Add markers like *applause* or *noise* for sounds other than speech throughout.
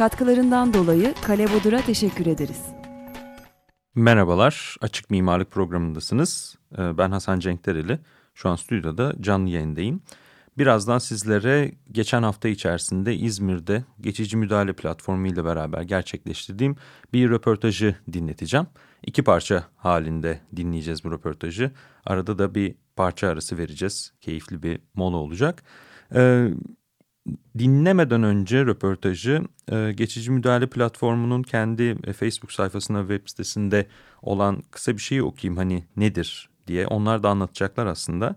Katkılarından dolayı Kale Bodur'a teşekkür ederiz. Merhabalar, Açık Mimarlık programındasınız. Ee, ben Hasan Cenkdereli. Şu an stüdyoda canlı yayındayım. Birazdan sizlere geçen hafta içerisinde İzmir'de geçici müdahale platformu ile beraber gerçekleştirdiğim bir röportajı dinleteceğim. İki parça halinde dinleyeceğiz bu röportajı. Arada da bir parça arası vereceğiz. Keyifli bir mola olacak. Ee, dinlemeden önce röportajı e, geçici müdahale platformunun kendi e, Facebook sayfasına web sitesinde olan kısa bir şeyi okuyayım hani nedir diye onlar da anlatacaklar aslında.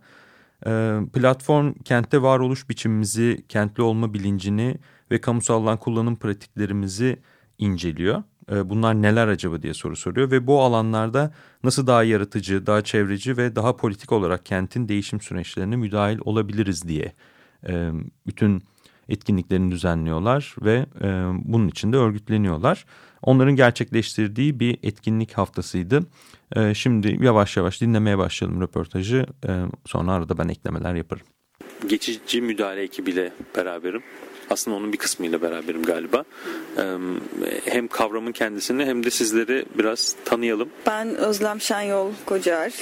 E, platform kentte varoluş biçimimizi, kentli olma bilincini ve kamusal alan kullanım pratiklerimizi inceliyor. E, bunlar neler acaba diye soru soruyor ve bu alanlarda nasıl daha yaratıcı, daha çevreci ve daha politik olarak kentin değişim süreçlerine müdahil olabiliriz diye e, bütün etkinliklerini düzenliyorlar ve e, bunun için de örgütleniyorlar. Onların gerçekleştirdiği bir etkinlik haftasıydı. E, şimdi yavaş yavaş dinlemeye başlayalım röportajı. E, sonra arada ben eklemeler yaparım. Geçici müdahale ekibiyle beraberim. Aslında onun bir kısmıyla beraberim galiba. E, hem kavramın kendisini hem de sizleri biraz tanıyalım. Ben Özlem Şenyol Kocar.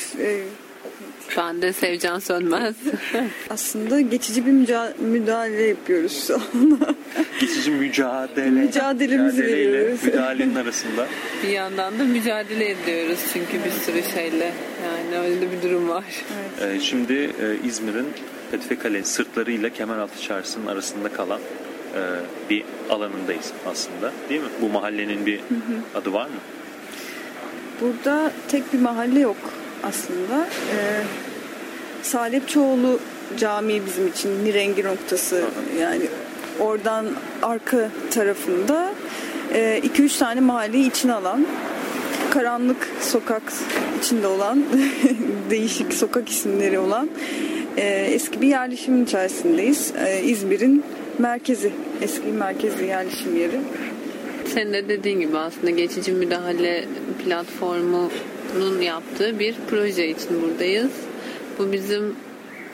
Ben de Sevcan Sönmez. *laughs* Aslında geçici bir müdahale yapıyoruz şu anda. *laughs* geçici mücadele. Mücadelemizi veriyoruz. Müdahalenin arasında. Bir yandan da mücadele ediyoruz çünkü bir sürü şeyle. Yani öyle bir durum var. Evet. Ee, şimdi e, İzmir'in Petife Kale sırtlarıyla Kemeraltı Çarşısı'nın arasında kalan e, bir alanındayız aslında. Değil mi? Bu mahallenin bir hı hı. adı var mı? Burada tek bir mahalle yok aslında. Ee, Salepçoğlu Camii bizim için nirengi noktası. Yani oradan arka tarafında 2-3 e, tane mahalleyi içine alan karanlık sokak içinde olan *laughs* değişik sokak isimleri olan e, eski bir yerleşim içerisindeyiz. E, İzmir'in merkezi, eski merkezi yerleşim yeri. Sen de dediğin gibi aslında geçici müdahale platformu Vakfı'nın yaptığı bir proje için buradayız. Bu bizim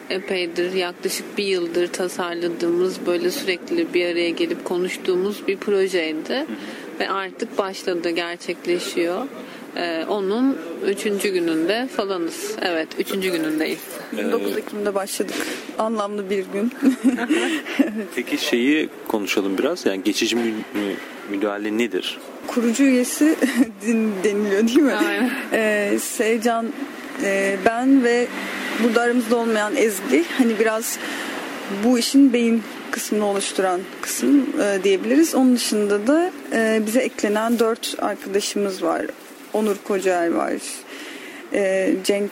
epeydir yaklaşık bir yıldır tasarladığımız böyle sürekli bir araya gelip konuştuğumuz bir projeydi. Ve artık başladı gerçekleşiyor. Ee, onun üçüncü gününde falanız. Evet üçüncü günündeyiz. 29 Ekim'de başladık. Anlamlı bir gün. *laughs* Peki şeyi konuşalım biraz. Yani geçici mü- mü- müdahale nedir? Kurucu üyesi *laughs* deniliyor değil mi? Aynen. Ee, Sevcan, e, ben ve burada aramızda olmayan Ezgi hani biraz bu işin beyin kısmını oluşturan kısım e, diyebiliriz. Onun dışında da e, bize eklenen dört arkadaşımız var. Onur Kocaer var. E, Cenk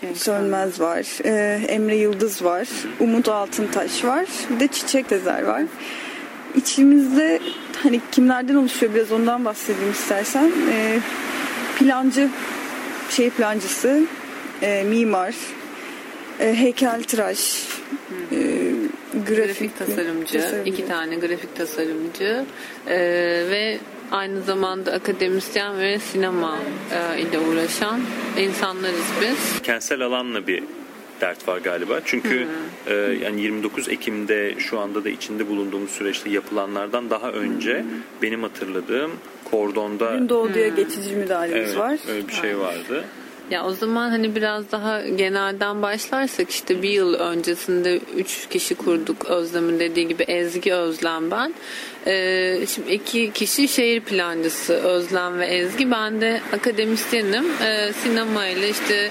Cenk Sönmez var. E, Emre Yıldız var. Umut Altıntaş var. Bir de Çiçek Tezer var. İçimizde hani kimlerden oluşuyor biraz ondan bahsedeyim istersen. E, plancı, şey plancısı, e, mimar, e, heykeltıraş, e, grafik, grafik tasarımcı, tasarımcı, iki tane grafik tasarımcı e, ve aynı zamanda akademisyen ve sinema e, ile uğraşan insanlarız biz. Kentsel alanla bir dert var galiba. Çünkü e, yani 29 Ekim'de şu anda da içinde bulunduğumuz süreçte yapılanlardan daha önce benim hatırladığım kordonda Gündoğdu'ya geçici müdahalemiz evet, var. Öyle bir şey vardı. Ya o zaman hani biraz daha genelden başlarsak işte bir yıl öncesinde üç kişi kurduk Özlem'in dediği gibi Ezgi Özlem ben. Ee, şimdi iki kişi şehir plancısı Özlem ve Ezgi. Ben de akademisyenim. Ee, sinema ile işte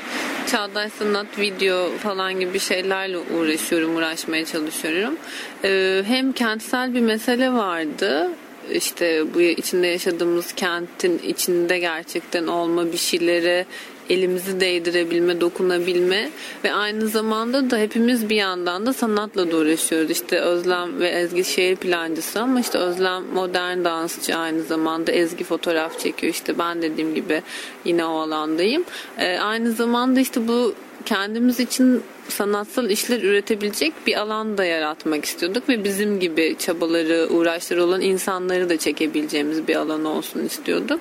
çağdaş sanat, video falan gibi şeylerle uğraşıyorum, uğraşmaya çalışıyorum. Ee, hem kentsel bir mesele vardı işte bu içinde yaşadığımız kentin içinde gerçekten olma bir şeyleri elimizi değdirebilme, dokunabilme ve aynı zamanda da hepimiz bir yandan da sanatla da uğraşıyoruz. İşte Özlem ve Ezgi şehir plancısı ama işte Özlem modern dansçı aynı zamanda Ezgi fotoğraf çekiyor. İşte ben dediğim gibi yine o alandayım. Ee, aynı zamanda işte bu kendimiz için sanatsal işler üretebilecek bir alan da yaratmak istiyorduk ve bizim gibi çabaları, uğraşları olan insanları da çekebileceğimiz bir alan olsun istiyorduk.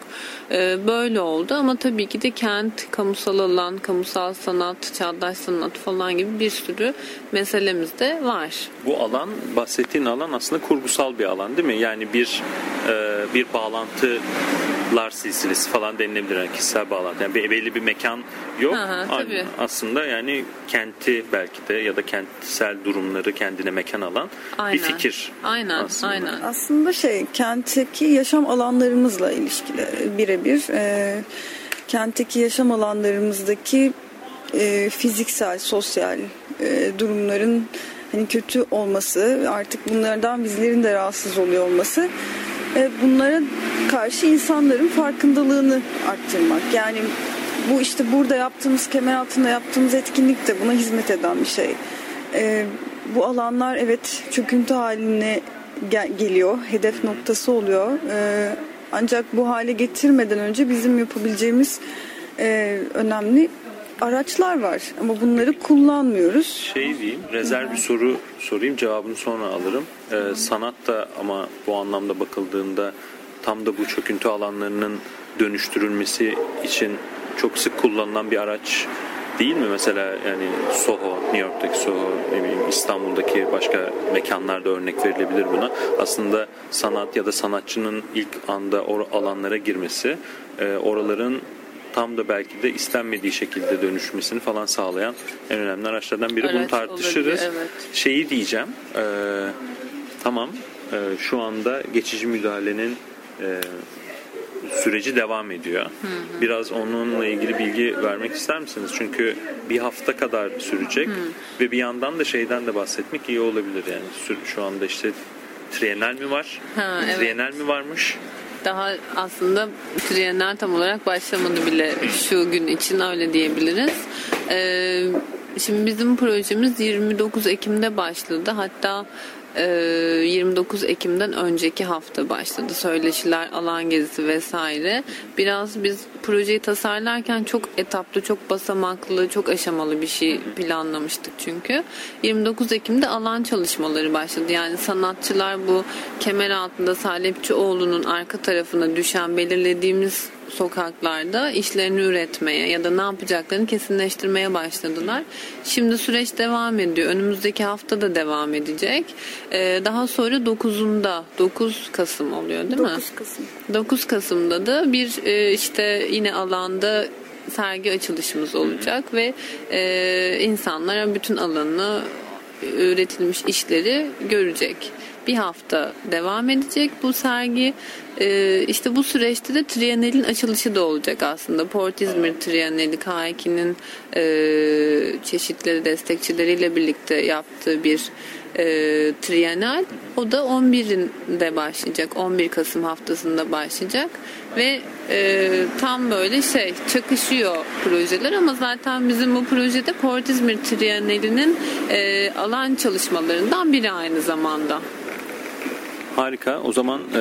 Ee, böyle oldu ama tabii ki de kent, kamusal alan, kamusal sanat, çağdaş sanat falan gibi bir sürü meselemiz de var. Bu alan bahsettiğin alan aslında kurgusal bir alan değil mi? Yani bir e, bir bağlantılar silsilesi falan denilebilir. Yani kişisel bağlantı. Yani belli bir mekan yok. Hı, tabii. Aslında yani kenti belki de ya da kentsel durumları kendine mekan alan Aynen. bir fikir. Aynen, aslında. aynen. Aslında şey kentteki yaşam alanlarımızla ilişkili birebir. E, kentteki yaşam alanlarımızdaki e, fiziksel, sosyal e, durumların hani kötü olması, artık bunlardan bizlerin de rahatsız oluyor olması e, bunlara karşı insanların farkındalığını arttırmak. Yani bu işte burada yaptığımız, kemer altında yaptığımız etkinlik de buna hizmet eden bir şey. E, bu alanlar evet çöküntü haline gel- geliyor, hedef noktası oluyor. E, ancak bu hale getirmeden önce bizim yapabileceğimiz e, önemli araçlar var ama bunları kullanmıyoruz. Şey diyeyim, rezerv bir soru sorayım, cevabını sonra alırım. Ee, sanat da ama bu anlamda bakıldığında tam da bu çöküntü alanlarının dönüştürülmesi için çok sık kullanılan bir araç değil mi? Mesela yani Soho, New York'taki Soho, ne bileyim İstanbul'daki başka mekanlarda örnek verilebilir buna. Aslında sanat ya da sanatçının ilk anda o alanlara girmesi, e, oraların tam da belki de istenmediği şekilde dönüşmesini falan sağlayan en önemli araçlardan biri. Bunu Araç tartışırız. olabilir, evet. Şeyi diyeceğim. e, tamam e, şu anda geçici müdahalenin e, süreci devam ediyor. Biraz onunla ilgili bilgi vermek ister misiniz? Çünkü bir hafta kadar sürecek ve bir yandan da şeyden de bahsetmek iyi olabilir yani. Şu anda işte trienal mi var? Ha, evet. Trienal mi varmış? Daha aslında Trienal tam olarak başlamadı bile şu gün için öyle diyebiliriz. Ee, şimdi bizim projemiz 29 Ekim'de başladı. Hatta 29 Ekim'den önceki hafta başladı. Söyleşiler, alan gezisi vesaire. Biraz biz projeyi tasarlarken çok etaplı, çok basamaklı, çok aşamalı bir şey planlamıştık çünkü. 29 Ekim'de alan çalışmaları başladı. Yani sanatçılar bu kemer altında Salepçioğlu'nun arka tarafına düşen belirlediğimiz sokaklarda işlerini üretmeye ya da ne yapacaklarını kesinleştirmeye başladılar. Şimdi süreç devam ediyor. Önümüzdeki hafta da devam edecek. Ee, daha sonra 9'unda 9 Kasım oluyor değil mi? 9 Kasım. 9 Kasım'da da bir e, işte yine alanda sergi açılışımız olacak ve e, insanlar bütün alanı üretilmiş işleri görecek. Bir hafta devam edecek bu sergi. E, işte bu süreçte de Trienal'in açılışı da olacak aslında. Port İzmir Trienali K2'nin e, çeşitli destekçileriyle birlikte yaptığı bir e, Trienal. O da 11'inde başlayacak. 11 Kasım haftasında başlayacak ve e, tam böyle şey çakışıyor projeler ama zaten bizim bu projede Port İzmir Trienali'nin e, alan çalışmalarından biri aynı zamanda. Harika. O zaman e,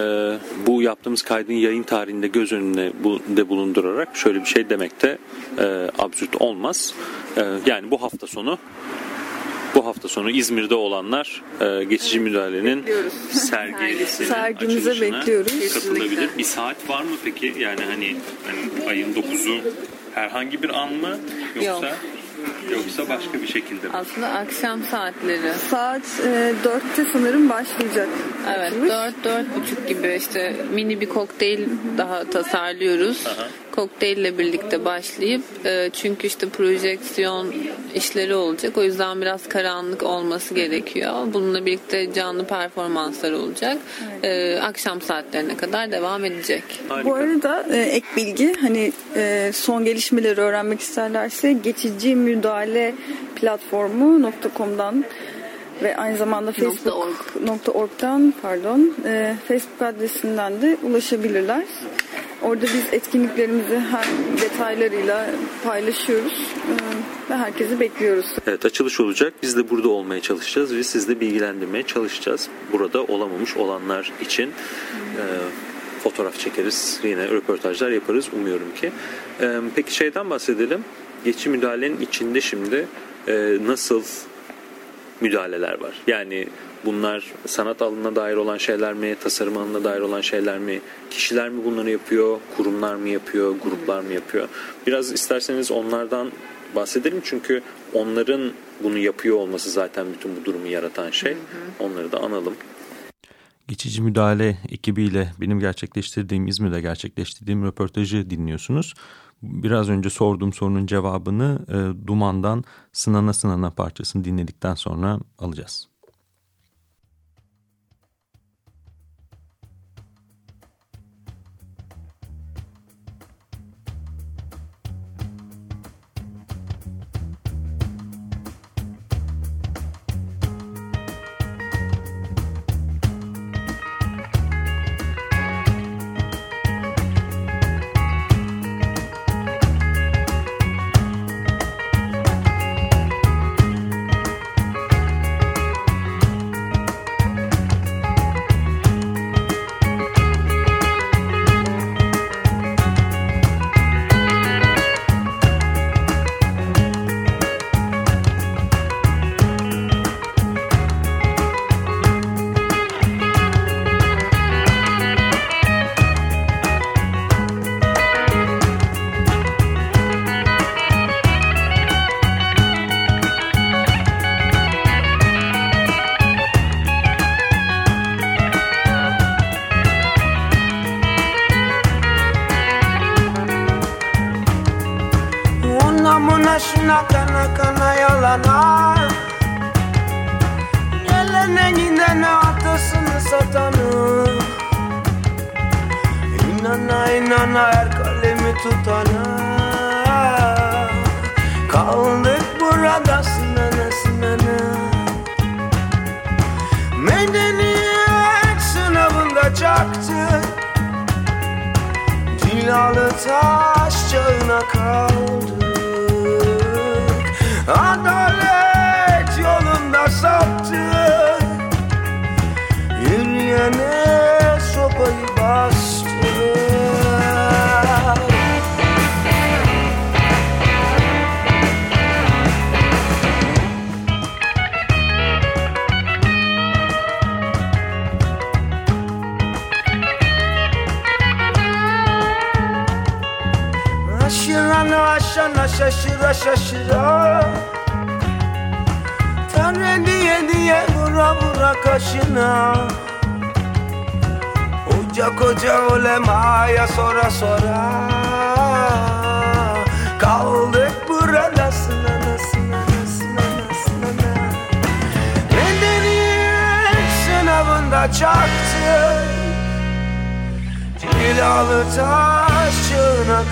bu yaptığımız kaydın yayın tarihinde göz önünde bu, de bulundurarak şöyle bir şey demek de e, absürt olmaz. E, yani bu hafta sonu bu hafta sonu İzmir'de olanlar e, geçici müdahalenin sergisinin Sergimize açılışına bekliyoruz. Katılabilir. Bir saat var mı peki? Yani hani, hani ayın 9'u herhangi bir an mı yoksa yoksa başka bir şekilde mi? Aslında akşam saatleri. Saat e, 4'te sanırım başlayacak. Evet açılış. 4 buçuk gibi işte mini bir kokteyl daha tasarlıyoruz. Aha. Kokteylle birlikte başlayıp e, çünkü işte projeksiyon işleri olacak. O yüzden biraz karanlık olması gerekiyor. Bununla birlikte canlı performanslar olacak. E, akşam saatlerine kadar devam edecek. Harika. Bu arada e, ek bilgi hani e, son gelişmeleri öğrenmek isterlerse geçici müdahale platformu.com'dan ve aynı zamanda facebook.org'dan pardon e, Facebook adresinden de ulaşabilirler. Orada biz etkinliklerimizi her detaylarıyla paylaşıyoruz ve herkesi bekliyoruz. Evet açılış olacak. Biz de burada olmaya çalışacağız ve siz de bilgilendirmeye çalışacağız. Burada olamamış olanlar için fotoğraf çekeriz. Yine röportajlar yaparız umuyorum ki. Peki şeyden bahsedelim. Geçici müdahalenin içinde şimdi nasıl müdahaleler var? Yani bunlar sanat alanına dair olan şeyler mi, tasarım alanına dair olan şeyler mi, kişiler mi bunları yapıyor, kurumlar mı yapıyor, gruplar mı yapıyor? Biraz isterseniz onlardan bahsedelim çünkü onların bunu yapıyor olması zaten bütün bu durumu yaratan şey. Onları da analım. Geçici müdahale ekibiyle benim gerçekleştirdiğim, İzmir'de gerçekleştirdiğim röportajı dinliyorsunuz. Biraz önce sorduğum sorunun cevabını e, Duman'dan Sınana Sınana parçasını dinledikten sonra alacağız. Şaşıra Tanrı diye diye vura vura kaşına? Koca koca ulemaya sora sora. Kaldık burada sınana sınana sınana sınana Medeniyet sınavında çaktık Cilalı taş çığına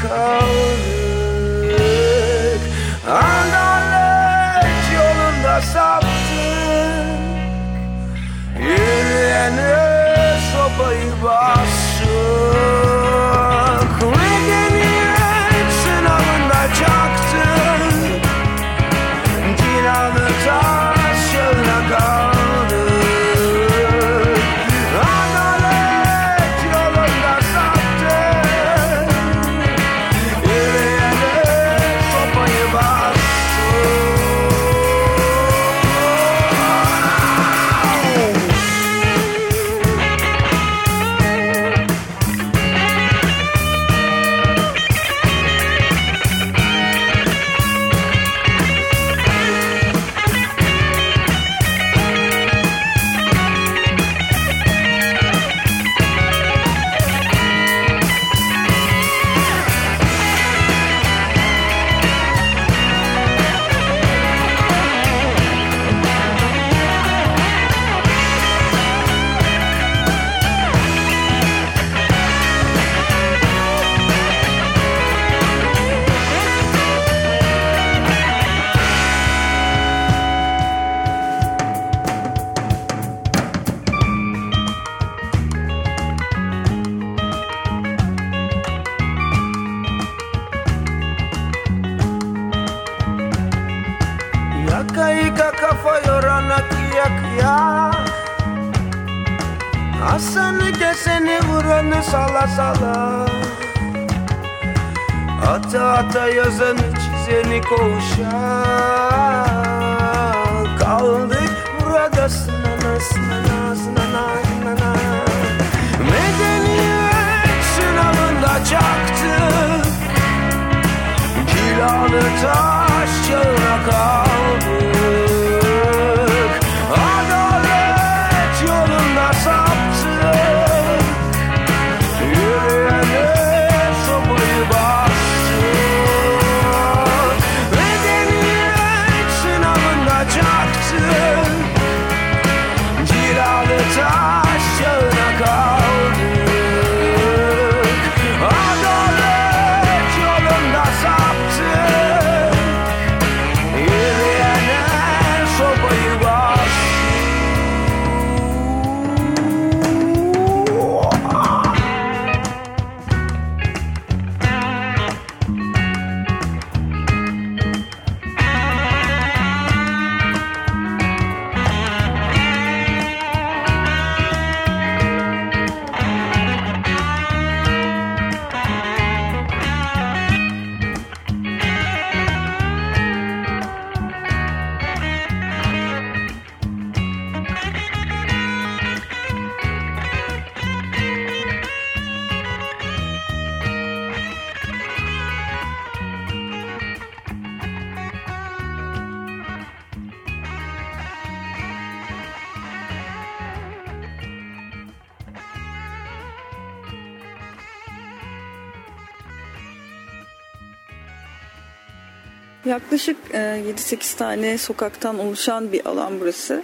Yaklaşık e, 7-8 tane sokaktan oluşan bir alan burası.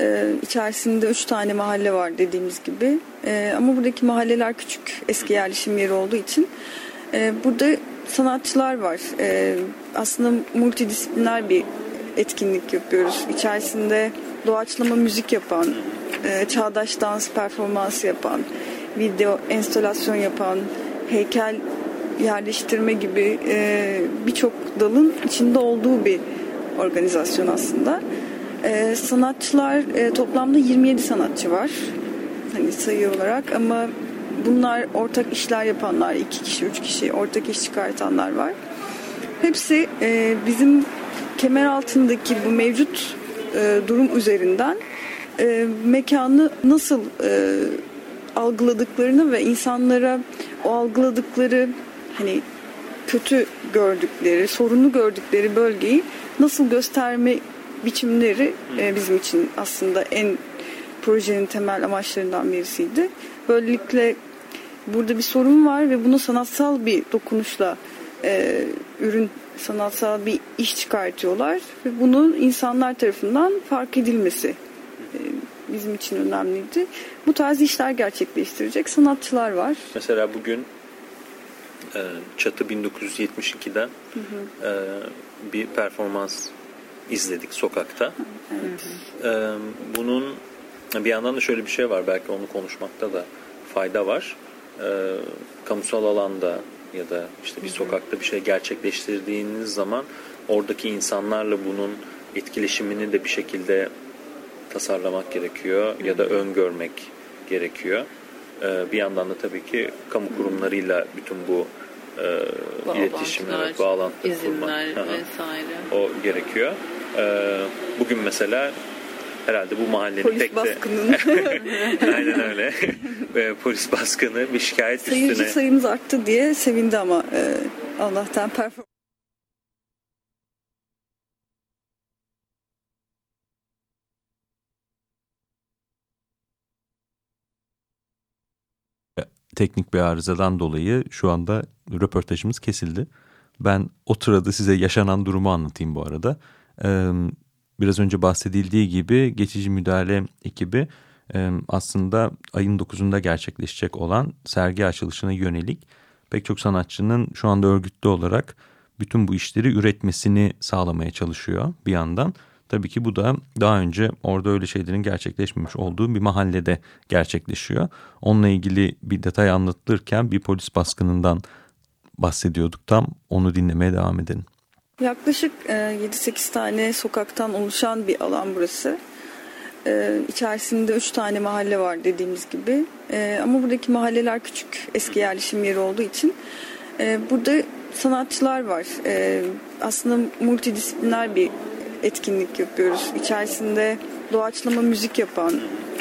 E, içerisinde 3 tane mahalle var dediğimiz gibi. E, ama buradaki mahalleler küçük eski yerleşim yeri olduğu için e, burada sanatçılar var. E, aslında multidisipliner bir etkinlik yapıyoruz. İçerisinde doğaçlama müzik yapan, e, çağdaş dans performansı yapan, video enstalasyon yapan, heykel yerleştirme gibi e, birçok dalın içinde olduğu bir organizasyon aslında. E, sanatçılar e, toplamda 27 sanatçı var. Hani sayı olarak ama bunlar ortak işler yapanlar, iki kişi, üç kişi ortak iş çıkartanlar var. Hepsi e, bizim kemer altındaki bu mevcut e, durum üzerinden e, mekanı nasıl e, algıladıklarını ve insanlara o algıladıkları hani kötü gördükleri, sorunu gördükleri bölgeyi nasıl gösterme biçimleri e, bizim için aslında en projenin temel amaçlarından birisiydi. Böylelikle burada bir sorun var ve bunu sanatsal bir dokunuşla e, ürün sanatsal bir iş çıkartıyorlar ve bunun insanlar tarafından fark edilmesi e, bizim için önemliydi. Bu tarz işler gerçekleştirecek sanatçılar var. Mesela bugün e, Çatı 1972'den e, bir performans izledik sokakta. E, bunun bir yandan da şöyle bir şey var belki onu konuşmakta da fayda var. E, kamusal alanda ya da işte bir sokakta bir şey gerçekleştirdiğiniz zaman oradaki insanlarla bunun etkileşimini de bir şekilde tasarlamak gerekiyor ya da öngörmek gerekiyor. Ee, bir yandan da tabii ki kamu kurumlarıyla bütün bu e, iletişim, evet, bağlantı izinler vesaire. O gerekiyor. Ee, bugün mesela herhalde bu mahallenin Polis pek de baskının *laughs* aynen öyle *laughs* Ve polis baskını bir şikayet sayıcı üstüne sayımız arttı diye sevindi ama e, Allah'tan performans teknik bir arızadan dolayı şu anda röportajımız kesildi. Ben o sırada size yaşanan durumu anlatayım bu arada. Biraz önce bahsedildiği gibi geçici müdahale ekibi aslında ayın 9'unda gerçekleşecek olan sergi açılışına yönelik pek çok sanatçının şu anda örgütlü olarak bütün bu işleri üretmesini sağlamaya çalışıyor bir yandan. Tabii ki bu da daha önce orada öyle şeylerin gerçekleşmemiş olduğu bir mahallede gerçekleşiyor. Onunla ilgili bir detay anlatılırken bir polis baskınından bahsediyorduk tam onu dinlemeye devam edelim. Yaklaşık e, 7-8 tane sokaktan oluşan bir alan burası. E, içerisinde üç tane mahalle var dediğimiz gibi. E, ama buradaki mahalleler küçük eski yerleşim yeri olduğu için e, burada sanatçılar var. E, aslında multidisipliner bir etkinlik yapıyoruz. İçerisinde doğaçlama müzik yapan,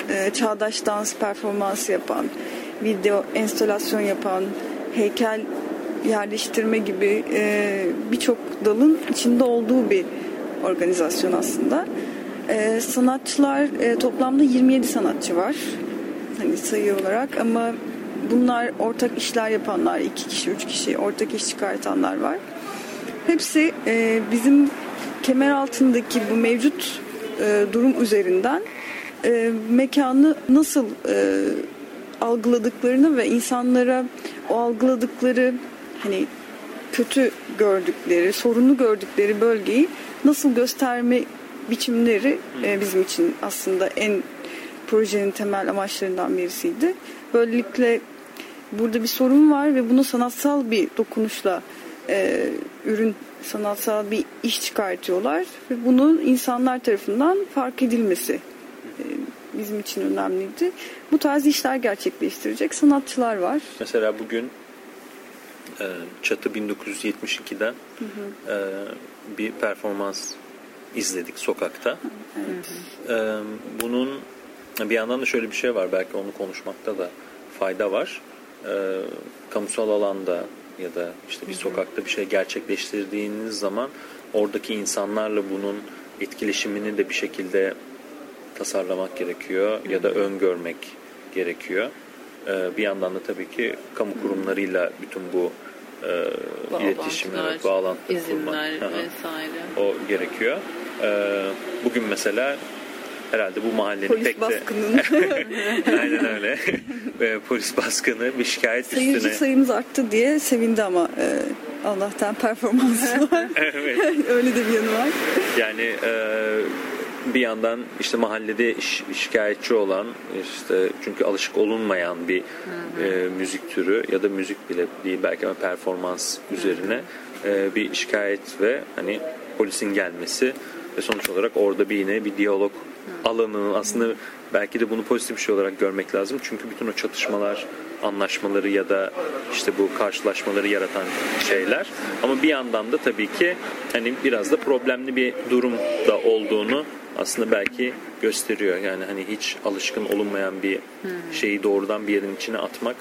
e, çağdaş dans performansı yapan, video enstalasyon yapan, heykel yerleştirme gibi e, birçok dalın içinde olduğu bir organizasyon aslında. E, sanatçılar toplamda 27 sanatçı var. Hani sayı olarak ama bunlar ortak işler yapanlar, iki kişi, üç kişi ortak iş çıkartanlar var. Hepsi bizim kemer altındaki bu mevcut e, durum üzerinden e, mekanı nasıl e, algıladıklarını ve insanlara o algıladıkları hani kötü gördükleri, sorunlu gördükleri bölgeyi nasıl gösterme biçimleri e, bizim için aslında en projenin temel amaçlarından birisiydi. Böylelikle burada bir sorun var ve bunu sanatsal bir dokunuşla e, ürün sanatsal bir iş çıkartıyorlar ve bunun insanlar tarafından fark edilmesi e, bizim için önemliydi. Bu tarz işler gerçekleştirecek sanatçılar var. Mesela bugün e, Çatı 1972'den hı hı. E, bir performans izledik sokakta. Evet. E, bunun bir yandan da şöyle bir şey var belki onu konuşmakta da fayda var. Kamusal alanda ya da işte bir sokakta bir şey gerçekleştirdiğiniz zaman oradaki insanlarla bunun etkileşimini de bir şekilde tasarlamak gerekiyor ya da öngörmek gerekiyor. Ee, bir yandan da tabii ki kamu kurumlarıyla bütün bu e, iletişim, evet, bağlantıları izinler kurmak. vesaire. O gerekiyor. Ee, bugün mesela herhalde bu mahallenin Polis pek baskının. de... *laughs* Aynen öyle. Polis baskını bir şikayet Seyirci üstüne. sayımız arttı diye sevindi ama e, Allah'tan performansı *laughs* var. evet. *laughs* öyle de bir yanı var. Yani e, bir yandan işte mahallede şi- şikayetçi olan işte çünkü alışık olunmayan bir e, müzik türü ya da müzik bile değil belki ama performans üzerine e, bir şikayet ve hani polisin gelmesi ve sonuç olarak orada bir yine bir diyalog alanının aslında belki de bunu pozitif bir şey olarak görmek lazım. Çünkü bütün o çatışmalar, anlaşmaları ya da işte bu karşılaşmaları yaratan şeyler. Ama bir yandan da tabii ki hani biraz da problemli bir durum da olduğunu aslında belki gösteriyor. Yani hani hiç alışkın olunmayan bir şeyi doğrudan bir yerin içine atmak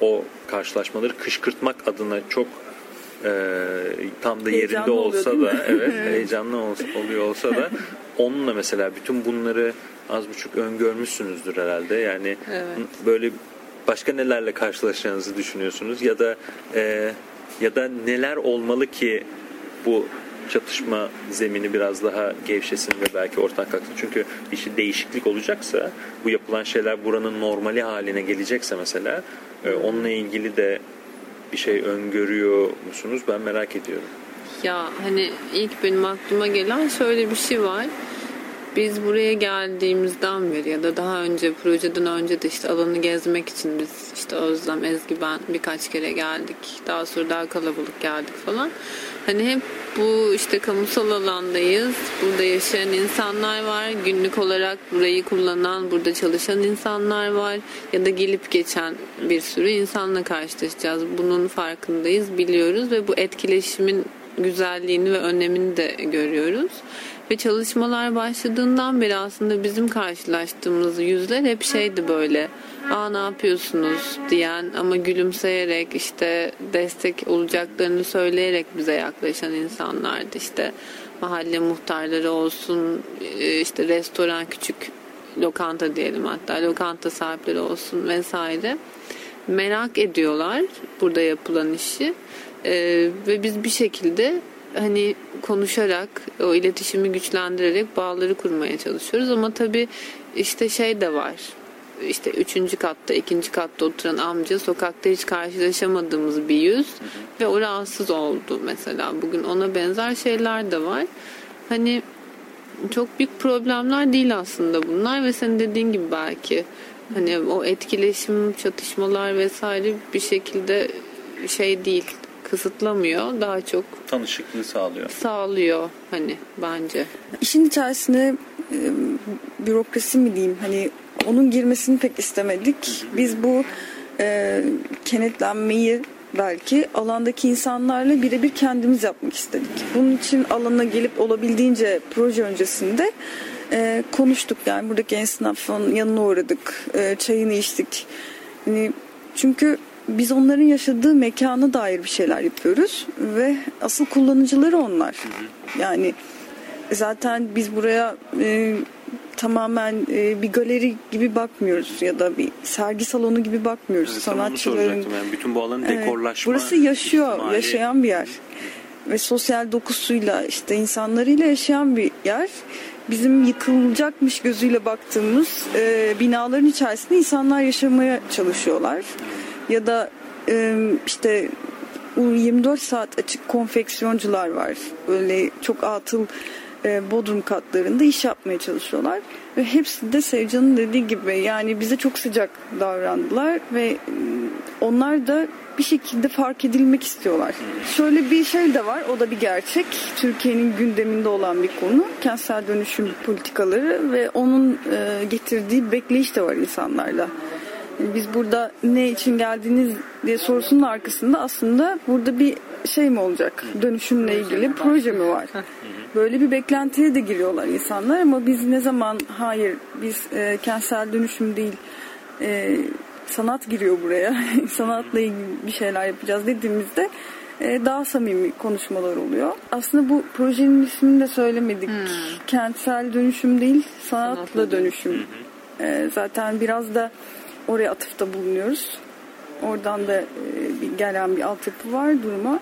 o karşılaşmaları kışkırtmak adına çok tam da Heyecanlı yerinde oluyor, olsa mi? da evet heyecanlı ol- oluyor olsa da *laughs* onunla mesela bütün bunları az buçuk öngörmüşsünüzdür herhalde. Yani Evet. böyle başka nelerle karşılaşacağınızı düşünüyorsunuz ya da e, ya da neler olmalı ki bu çatışma zemini biraz daha gevşesin ve belki ortak kalksın. Çünkü bir şey değişiklik olacaksa bu yapılan şeyler buranın normali haline gelecekse mesela e, onunla ilgili de bir şey öngörüyor musunuz? Ben merak ediyorum. Ya hani ilk benim aklıma gelen şöyle bir şey var. Biz buraya geldiğimizden beri ya da daha önce projeden önce de işte alanı gezmek için biz işte Özlem, Ezgi ben birkaç kere geldik. Daha sonra daha kalabalık geldik falan. Hani hep bu işte kamusal alandayız. Burada yaşayan insanlar var. Günlük olarak burayı kullanan, burada çalışan insanlar var. Ya da gelip geçen bir sürü insanla karşılaşacağız. Bunun farkındayız, biliyoruz ve bu etkileşimin güzelliğini ve önemini de görüyoruz. Ve çalışmalar başladığından beri aslında bizim karşılaştığımız yüzler hep şeydi böyle. Aa ne yapıyorsunuz diyen ama gülümseyerek işte destek olacaklarını söyleyerek bize yaklaşan insanlardı. İşte mahalle muhtarları olsun, e, işte restoran küçük lokanta diyelim hatta lokanta sahipleri olsun vesaire merak ediyorlar burada yapılan işi Ee, ve biz bir şekilde hani konuşarak o iletişimi güçlendirerek bağları kurmaya çalışıyoruz. Ama tabii işte şey de var. İşte üçüncü katta ikinci katta oturan amca sokakta hiç karşılaşamadığımız bir yüz ve o rahatsız oldu mesela. Bugün ona benzer şeyler de var. Hani çok büyük problemler değil aslında bunlar ve senin dediğin gibi belki hani o etkileşim çatışmalar vesaire bir şekilde şey değil kısıtlamıyor daha çok Tanışıklığı sağlıyor. sağlıyor hani bence. İşin içerisine e, bürokrasi mi diyeyim hani onun girmesini pek istemedik. Biz bu e, kenetlenmeyi belki alandaki insanlarla birebir kendimiz yapmak istedik. Bunun için alana gelip olabildiğince proje öncesinde e, konuştuk. Yani buradaki esnafın yanına uğradık. E, çayını içtik. Yani çünkü biz onların yaşadığı mekana dair bir şeyler yapıyoruz ve asıl kullanıcıları onlar. Yani zaten biz buraya e, tamamen e, bir galeri gibi bakmıyoruz ya da bir sergi salonu gibi bakmıyoruz. Evet, Sanatçıların yani bütün bu alanın evet, dekorlaşma. Burası yaşıyor, ihtimali. yaşayan bir yer. Ve sosyal dokusuyla işte insanlarıyla yaşayan bir yer. Bizim yıkılacakmış gözüyle baktığımız e, binaların içerisinde insanlar yaşamaya çalışıyorlar. Ya da e, işte 24 saat açık konfeksiyoncular var. Böyle çok atıl e, bodrum katlarında iş yapmaya çalışıyorlar. Ve hepsi de Sevcan'ın dediği gibi yani bize çok sıcak davrandılar ve e, onlar da bir şekilde fark edilmek istiyorlar. Şöyle bir şey de var, o da bir gerçek. Türkiye'nin gündeminde olan bir konu. Kentsel dönüşüm politikaları ve onun getirdiği bekleyiş de var insanlarda. Biz burada ne için geldiniz diye sorusunun arkasında aslında burada bir şey mi olacak? Dönüşümle ilgili proje mi var? Böyle bir beklentiye de giriyorlar insanlar ama biz ne zaman hayır biz e, kentsel dönüşüm değil e, sanat giriyor buraya. *laughs* Sanatla ilgili bir şeyler yapacağız dediğimizde e, daha samimi konuşmalar oluyor. Aslında bu projenin ismini de söylemedik. Hmm. Kentsel dönüşüm değil sanatla, sanatla dönüşüm. E, zaten biraz da oraya atıfta bulunuyoruz. Oradan da e, gelen bir altyapı var duruma.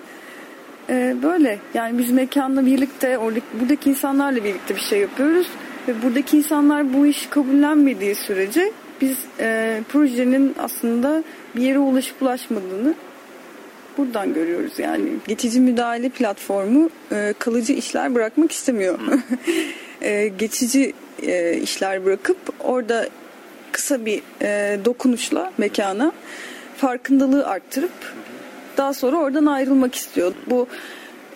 E, böyle yani biz mekanla birlikte oradaki, buradaki insanlarla birlikte bir şey yapıyoruz. Ve buradaki insanlar bu işi kabullenmediği sürece biz e, projenin aslında bir yere ulaşıp ulaşmadığını buradan görüyoruz yani. Geçici müdahale platformu e, kalıcı işler bırakmak istemiyor. *laughs* e, geçici e, işler bırakıp orada kısa bir e, dokunuşla mekana farkındalığı arttırıp daha sonra oradan ayrılmak istiyor. Bu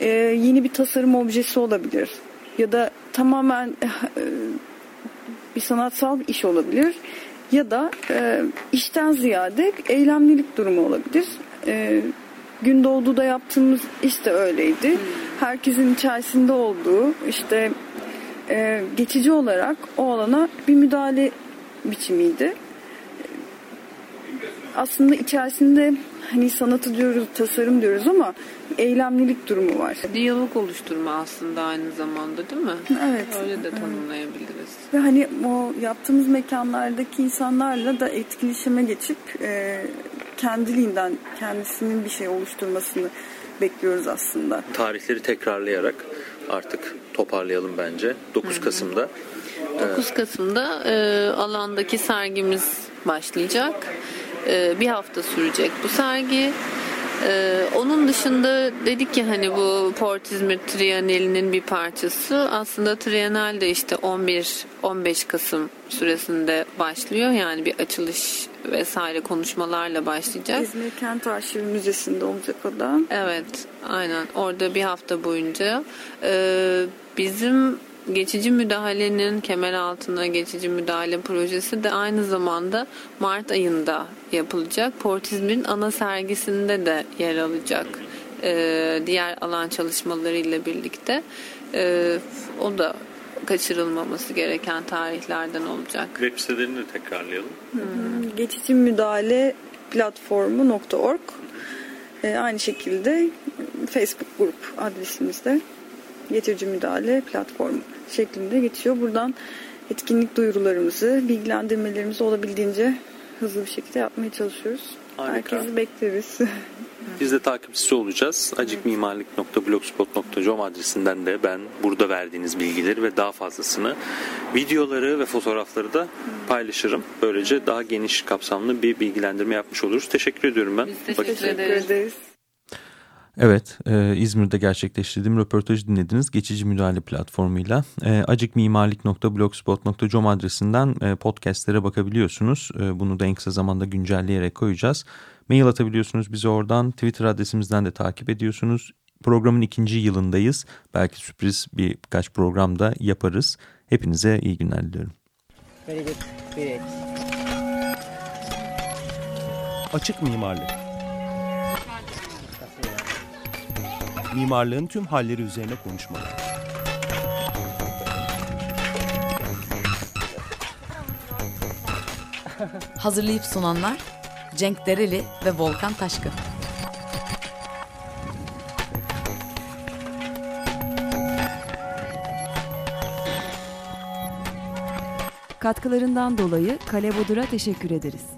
e, yeni bir tasarım objesi olabilir ya da tamamen e, bir sanatsal bir iş olabilir ya da e, işten ziyade eylemlilik durumu olabilir. E, Gündoğdu'da yaptığımız iş de öyleydi. Herkesin içerisinde olduğu işte e, geçici olarak o alana bir müdahale biçimiydi. Aslında içerisinde hani sanatı diyoruz, tasarım diyoruz ama eylemlilik durumu var. Diyalog oluşturma aslında aynı zamanda değil mi? Evet. Öyle de tanımlayabiliriz. Ve hani o yaptığımız mekanlardaki insanlarla da etkileşime geçip e, kendiliğinden kendisinin bir şey oluşturmasını bekliyoruz aslında. Tarihleri tekrarlayarak artık toparlayalım bence. 9 Hı-hı. Kasım'da 9 Kasım'da e, alandaki sergimiz başlayacak. E, bir hafta sürecek bu sergi. Ee, onun dışında dedik ki hani bu Port İzmir Trienalinin bir parçası. Aslında Trienal de işte 11-15 Kasım süresinde başlıyor. Yani bir açılış vesaire konuşmalarla başlayacak. İzmir Kent Arşivi Müzesi'nde olacak o da. Evet aynen orada bir hafta boyunca. Ee, bizim geçici müdahalenin kemer altına geçici müdahale projesi de aynı zamanda Mart ayında yapılacak. Port İzmir'in ana sergisinde de yer alacak. Ee, diğer alan çalışmalarıyla birlikte. Ee, o da kaçırılmaması gereken tarihlerden olacak. Web sitelerini de tekrarlayalım. Hı hı. Geçici müdahale platformu.org ee, aynı şekilde Facebook grup adresimizde getirici müdahale platformu şeklinde geçiyor. Buradan etkinlik duyurularımızı, bilgilendirmelerimizi olabildiğince hızlı bir şekilde yapmaya çalışıyoruz. Harika. Herkesi bekleriz. *laughs* Biz de takipçisi olacağız. acikmimarlik.blogspot.com adresinden de ben burada verdiğiniz bilgileri ve daha fazlasını videoları ve fotoğrafları da paylaşırım. Böylece daha geniş kapsamlı bir bilgilendirme yapmış oluruz. Teşekkür ediyorum ben. Biz teşekkür, teşekkür ederiz. Evet, e, İzmir'de gerçekleştirdiğim röportajı dinlediniz geçici müdahale platformuyla. E, acikmimarlik.blogspot.com adresinden e, podcastlere bakabiliyorsunuz. E, bunu da en kısa zamanda güncelleyerek koyacağız. Mail atabiliyorsunuz bize oradan. Twitter adresimizden de takip ediyorsunuz. Programın ikinci yılındayız. Belki sürpriz birkaç program da yaparız. Hepinize iyi günler diliyorum. Very good. Great. Açık mimarlık. Mimarlığın tüm halleri üzerine konuşmalar. Hazırlayıp sunanlar Cenk Dereli ve Volkan Taşkın. Katkılarından dolayı Kale Bodur'a teşekkür ederiz.